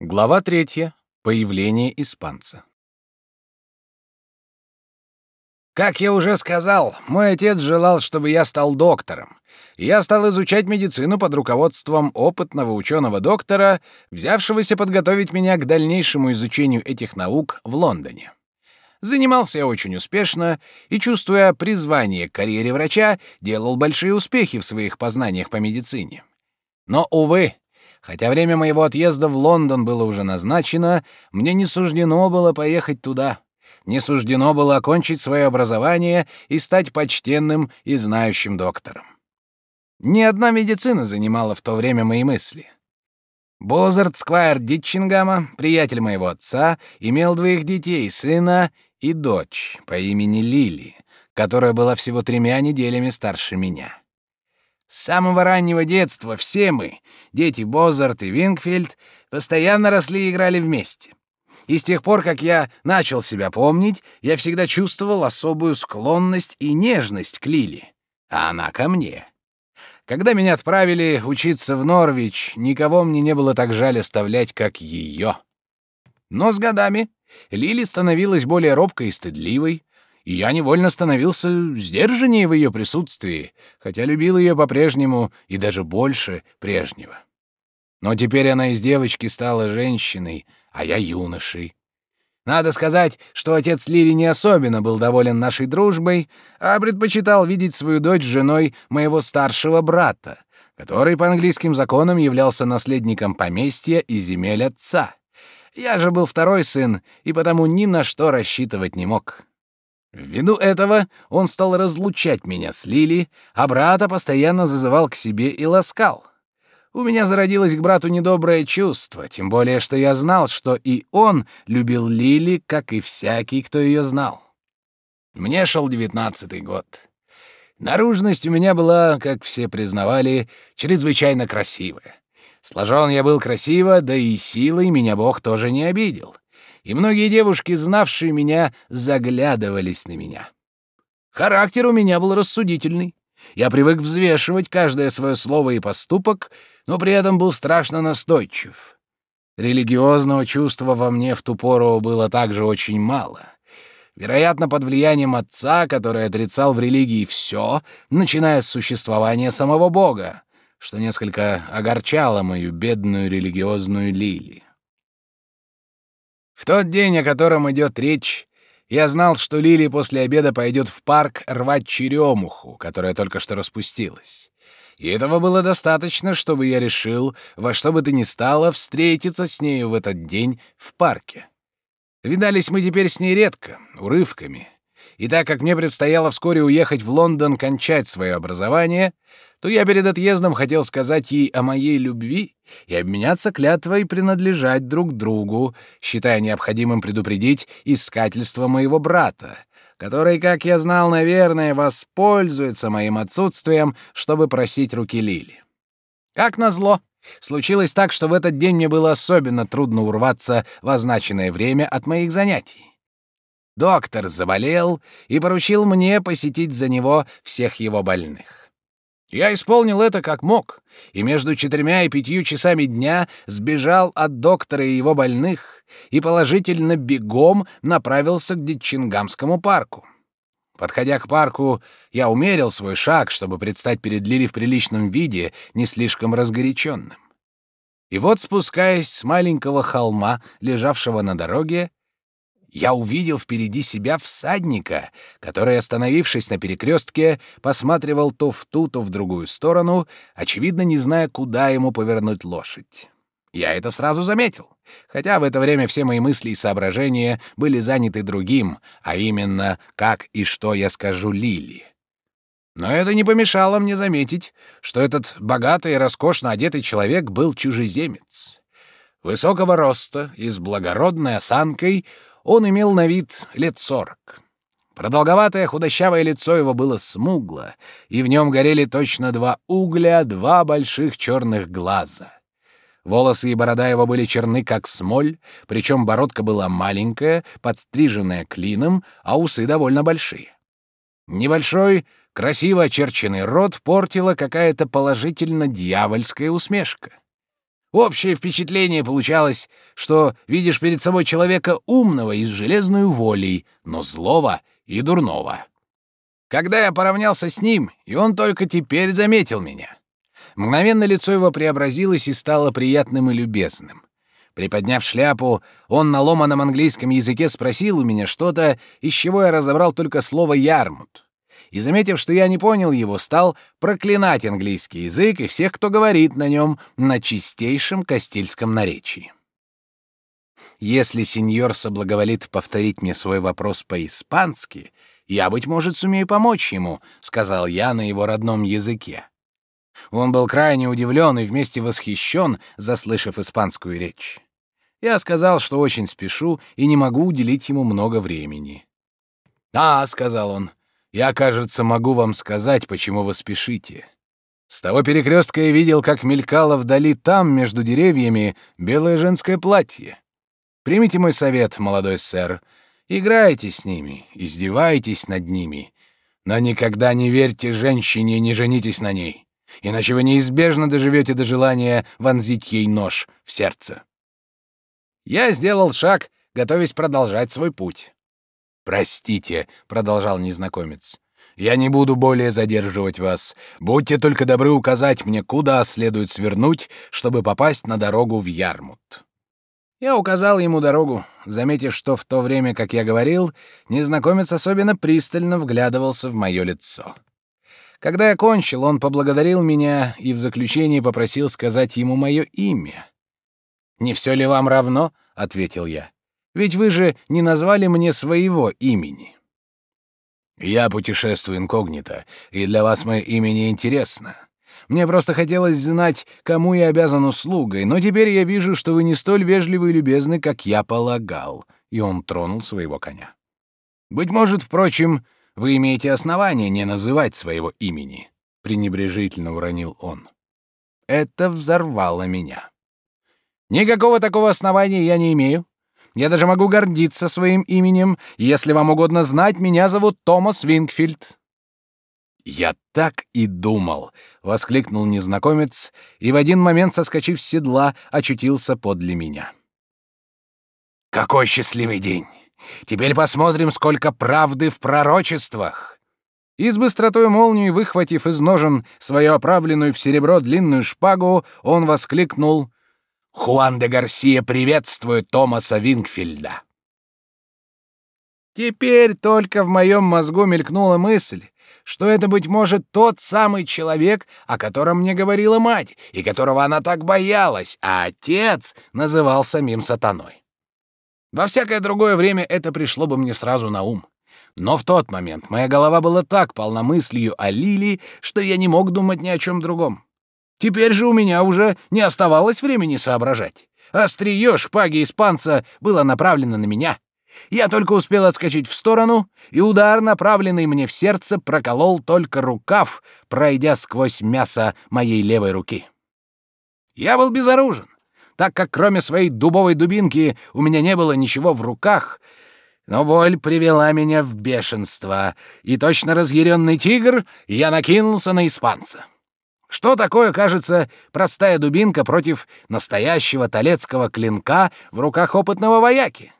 Глава третья. Появление испанца. Как я уже сказал, мой отец желал, чтобы я стал доктором. я стал изучать медицину под руководством опытного ученого-доктора, взявшегося подготовить меня к дальнейшему изучению этих наук в Лондоне. Занимался я очень успешно и, чувствуя призвание к карьере врача, делал большие успехи в своих познаниях по медицине. Но, увы, Хотя время моего отъезда в Лондон было уже назначено, мне не суждено было поехать туда. Не суждено было окончить свое образование и стать почтенным и знающим доктором. Ни одна медицина занимала в то время мои мысли. Бозард Сквайр Дитчингама, приятель моего отца, имел двоих детей, сына и дочь по имени Лили, которая была всего тремя неделями старше меня. С самого раннего детства все мы, дети Бозарт и Вингфельд, постоянно росли и играли вместе. И с тех пор, как я начал себя помнить, я всегда чувствовал особую склонность и нежность к Лили, а она ко мне. Когда меня отправили учиться в Норвич, никого мне не было так жаль оставлять, как ее. Но с годами Лили становилась более робкой и стыдливой, и я невольно становился сдержаннее в ее присутствии, хотя любил ее по-прежнему и даже больше прежнего. Но теперь она из девочки стала женщиной, а я юношей. Надо сказать, что отец Лили не особенно был доволен нашей дружбой, а предпочитал видеть свою дочь женой моего старшего брата, который по английским законам являлся наследником поместья и земель отца. Я же был второй сын, и потому ни на что рассчитывать не мог. Ввиду этого он стал разлучать меня с Лили, а брата постоянно зазывал к себе и ласкал. У меня зародилось к брату недоброе чувство, тем более что я знал, что и он любил Лили, как и всякий, кто ее знал. Мне шел девятнадцатый год. Наружность у меня была, как все признавали, чрезвычайно красивая. Сложен я был красиво, да и силой меня Бог тоже не обидел и многие девушки, знавшие меня, заглядывались на меня. Характер у меня был рассудительный. Я привык взвешивать каждое свое слово и поступок, но при этом был страшно настойчив. Религиозного чувства во мне в ту пору было также очень мало. Вероятно, под влиянием отца, который отрицал в религии все, начиная с существования самого Бога, что несколько огорчало мою бедную религиозную Лили. В тот день, о котором идет речь, я знал, что Лили после обеда пойдет в парк рвать черемуху, которая только что распустилась. И этого было достаточно, чтобы я решил, во что бы то ни стало, встретиться с нею в этот день в парке. Видались мы теперь с ней редко, урывками. И так как мне предстояло вскоре уехать в Лондон кончать свое образование, то я перед отъездом хотел сказать ей о моей любви и обменяться клятвой принадлежать друг другу, считая необходимым предупредить искательство моего брата, который, как я знал, наверное, воспользуется моим отсутствием, чтобы просить руки Лили. Как назло, случилось так, что в этот день мне было особенно трудно урваться в означенное время от моих занятий. Доктор заболел и поручил мне посетить за него всех его больных. Я исполнил это как мог, и между четырьмя и пятью часами дня сбежал от доктора и его больных и положительно бегом направился к Дитчингамскому парку. Подходя к парку, я умерил свой шаг, чтобы предстать перед Лили в приличном виде, не слишком разгоряченным. И вот, спускаясь с маленького холма, лежавшего на дороге, я увидел впереди себя всадника, который, остановившись на перекрестке, посматривал то в ту, то в другую сторону, очевидно, не зная, куда ему повернуть лошадь. Я это сразу заметил, хотя в это время все мои мысли и соображения были заняты другим, а именно, как и что я скажу Лили. Но это не помешало мне заметить, что этот богатый и роскошно одетый человек был чужеземец. Высокого роста и с благородной осанкой — он имел на вид лет сорок. Продолговатое худощавое лицо его было смугло, и в нем горели точно два угля, два больших черных глаза. Волосы и борода его были черны, как смоль, причем бородка была маленькая, подстриженная клином, а усы довольно большие. Небольшой, красиво очерченный рот портила какая-то положительно дьявольская усмешка. Общее впечатление получалось, что видишь перед собой человека умного и с железной волей, но злого и дурного. Когда я поравнялся с ним, и он только теперь заметил меня. Мгновенно лицо его преобразилось и стало приятным и любезным. Приподняв шляпу, он на ломаном английском языке спросил у меня что-то, из чего я разобрал только слово «ярмут». И, заметив, что я не понял его, стал проклинать английский язык и всех, кто говорит на нем на чистейшем кастильском наречии. Если сеньор соблаговолит повторить мне свой вопрос по-испански, я, быть может, сумею помочь ему, — сказал я на его родном языке. Он был крайне удивлен и вместе восхищен, заслышав испанскую речь. Я сказал, что очень спешу и не могу уделить ему много времени. «А», — сказал он, — «я, кажется, могу вам сказать, почему вы спешите. С того перекрестка я видел, как мелькало вдали там, между деревьями, белое женское платье. Примите мой совет, молодой сэр. Играйте с ними, издевайтесь над ними, но никогда не верьте женщине и не женитесь на ней, иначе вы неизбежно доживете до желания вонзить ей нож в сердце. Я сделал шаг, готовясь продолжать свой путь. «Простите», — продолжал незнакомец, — «я не буду более задерживать вас. Будьте только добры указать мне, куда следует свернуть, чтобы попасть на дорогу в Ярмут». Я указал ему дорогу, заметив, что в то время, как я говорил, незнакомец особенно пристально вглядывался в мое лицо. Когда я кончил, он поблагодарил меня и в заключении попросил сказать ему мое имя. «Не все ли вам равно?» — ответил я. «Ведь вы же не назвали мне своего имени». «Я путешествую инкогнито, и для вас мое имя не интересно. Мне просто хотелось знать, кому я обязан услугой, но теперь я вижу, что вы не столь вежливы и любезны, как я полагал». И он тронул своего коня. «Быть может, впрочем, вы имеете основание не называть своего имени», — пренебрежительно уронил он. Это взорвало меня. Никакого такого основания я не имею. Я даже могу гордиться своим именем. Если вам угодно знать, меня зовут Томас Вингфильд. Я так и думал, воскликнул незнакомец и в один момент, соскочив с седла, очутился подле меня. Какой счастливый день! Теперь посмотрим, сколько правды в пророчествах. И с быстротой молнии, выхватив из ножен свою оправленную в серебро длинную шпагу, он воскликнул Хуан де Гарсия приветствует Томаса Вингфильда. Теперь только в моем мозгу мелькнула мысль, что это, быть может, тот самый человек, о котором мне говорила мать, и которого она так боялась, а отец называл самим сатаной. Во всякое другое время это пришло бы мне сразу на ум. Но в тот момент моя голова была так полна мыслью о Лили, что я не мог думать ни о чем другом. Теперь же у меня уже не оставалось времени соображать. Острие шпаги испанца было направлено на меня. Я только успел отскочить в сторону, и удар, направленный мне в сердце, проколол только рукав, пройдя сквозь мясо моей левой руки. Я был безоружен, так как кроме своей дубовой дубинки у меня не было ничего в руках, но боль привела меня в бешенство, и точно разъяренный тигр я накинулся на испанца. Что такое, кажется, простая дубинка против настоящего талецкого клинка в руках опытного вояки?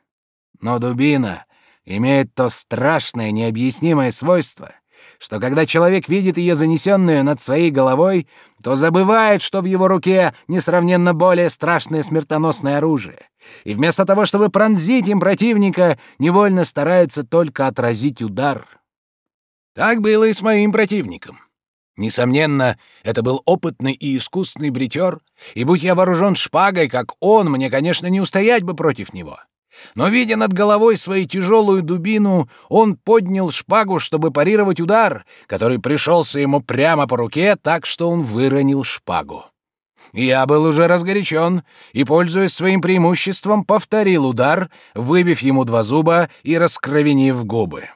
Но дубина имеет то страшное необъяснимое свойство, что когда человек видит ее занесенную над своей головой, то забывает, что в его руке несравненно более страшное смертоносное оружие, и вместо того, чтобы пронзить им противника, невольно старается только отразить удар. Так было и с моим противником. Несомненно, это был опытный и искусный бритер, и будь я вооружен шпагой, как он, мне, конечно, не устоять бы против него. Но, видя над головой свою тяжелую дубину, он поднял шпагу, чтобы парировать удар, который пришелся ему прямо по руке, так что он выронил шпагу. Я был уже разгорячен и, пользуясь своим преимуществом, повторил удар, выбив ему два зуба и раскровенив губы.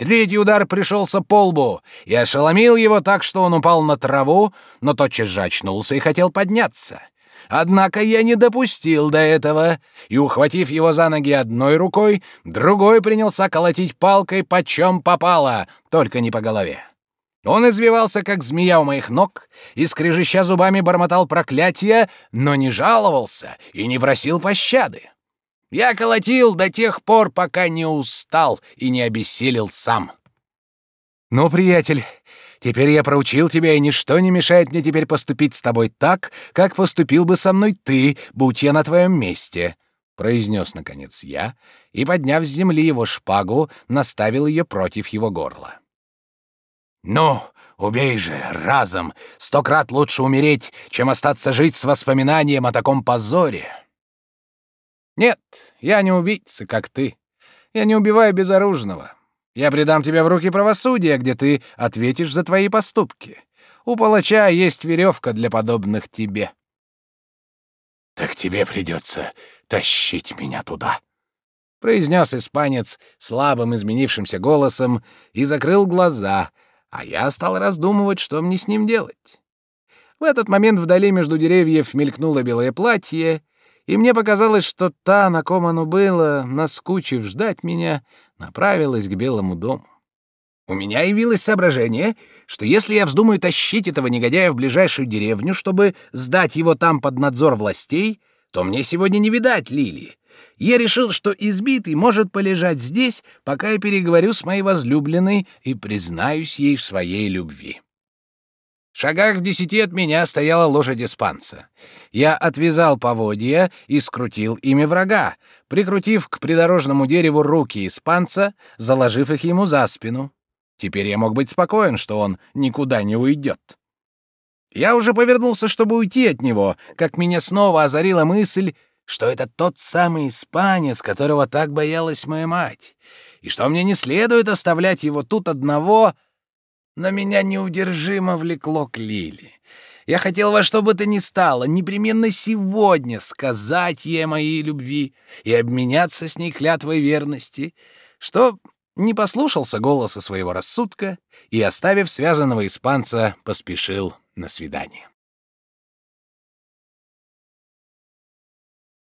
Третий удар пришелся по лбу и ошеломил его так, что он упал на траву, но тотчас же очнулся и хотел подняться. Однако я не допустил до этого, и, ухватив его за ноги одной рукой, другой принялся колотить палкой почем попало, только не по голове. Он извивался, как змея у моих ног, и, скрежеща зубами, бормотал проклятия, но не жаловался и не просил пощады. Я колотил до тех пор, пока не устал и не обессилел сам. «Ну, приятель, теперь я проучил тебя, и ничто не мешает мне теперь поступить с тобой так, как поступил бы со мной ты, будь я на твоем месте», — произнес, наконец, я, и, подняв с земли его шпагу, наставил ее против его горла. «Ну, убей же, разом! Сто крат лучше умереть, чем остаться жить с воспоминанием о таком позоре!» «Нет, я не убийца, как ты. Я не убиваю безоружного. Я предам тебя в руки правосудия, где ты ответишь за твои поступки. У палача есть веревка для подобных тебе». «Так тебе придется тащить меня туда», — произнес испанец слабым изменившимся голосом и закрыл глаза, а я стал раздумывать, что мне с ним делать. В этот момент вдали между деревьев мелькнуло белое платье, и мне показалось, что та, на ком оно было, наскучив ждать меня, направилась к Белому дому. У меня явилось соображение, что если я вздумаю тащить этого негодяя в ближайшую деревню, чтобы сдать его там под надзор властей, то мне сегодня не видать Лили. Я решил, что избитый может полежать здесь, пока я переговорю с моей возлюбленной и признаюсь ей в своей любви. В шагах в десяти от меня стояла лошадь испанца. Я отвязал поводья и скрутил ими врага, прикрутив к придорожному дереву руки испанца, заложив их ему за спину. Теперь я мог быть спокоен, что он никуда не уйдет. Я уже повернулся, чтобы уйти от него, как меня снова озарила мысль, что это тот самый испанец, которого так боялась моя мать, и что мне не следует оставлять его тут одного, но меня неудержимо влекло к Лили. Я хотел во что бы то ни стало, непременно сегодня сказать ей моей любви и обменяться с ней клятвой верности, что не послушался голоса своего рассудка и, оставив связанного испанца, поспешил на свидание.